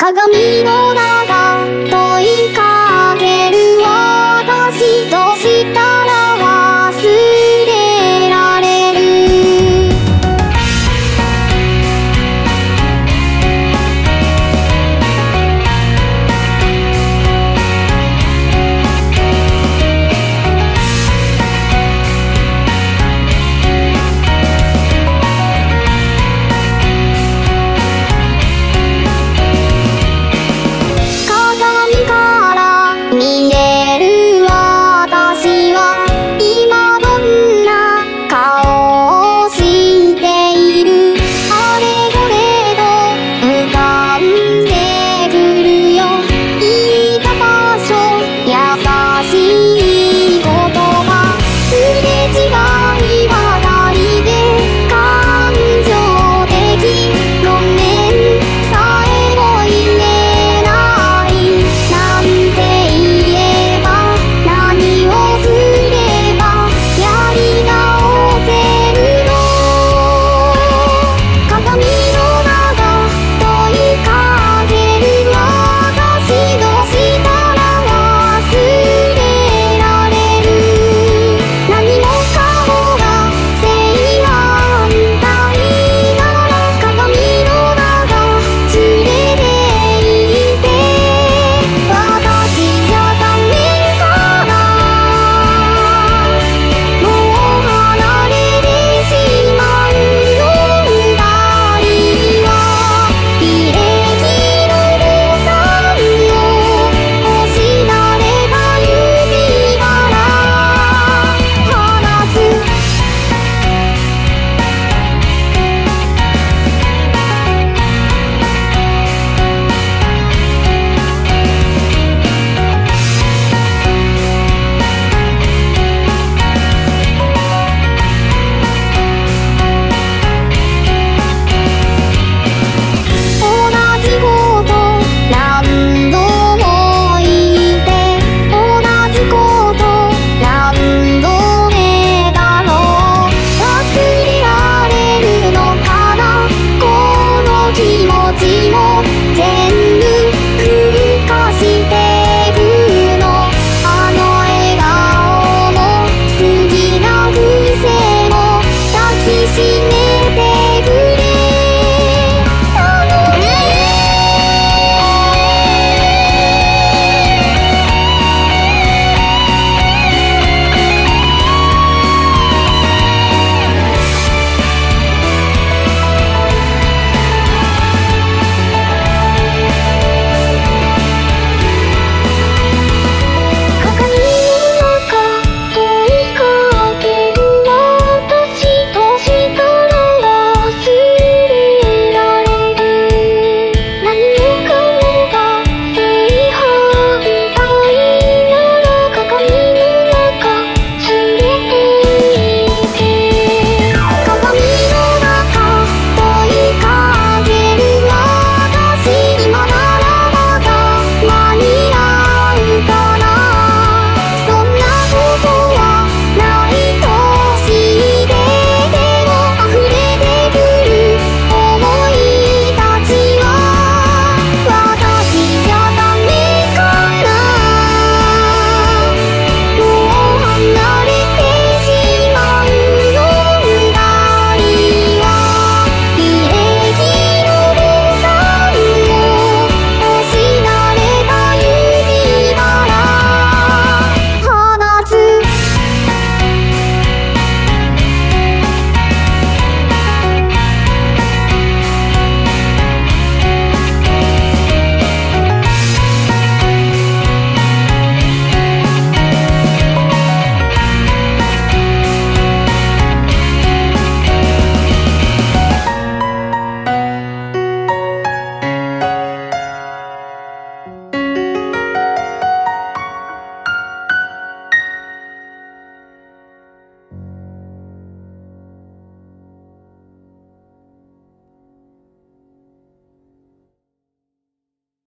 鏡の中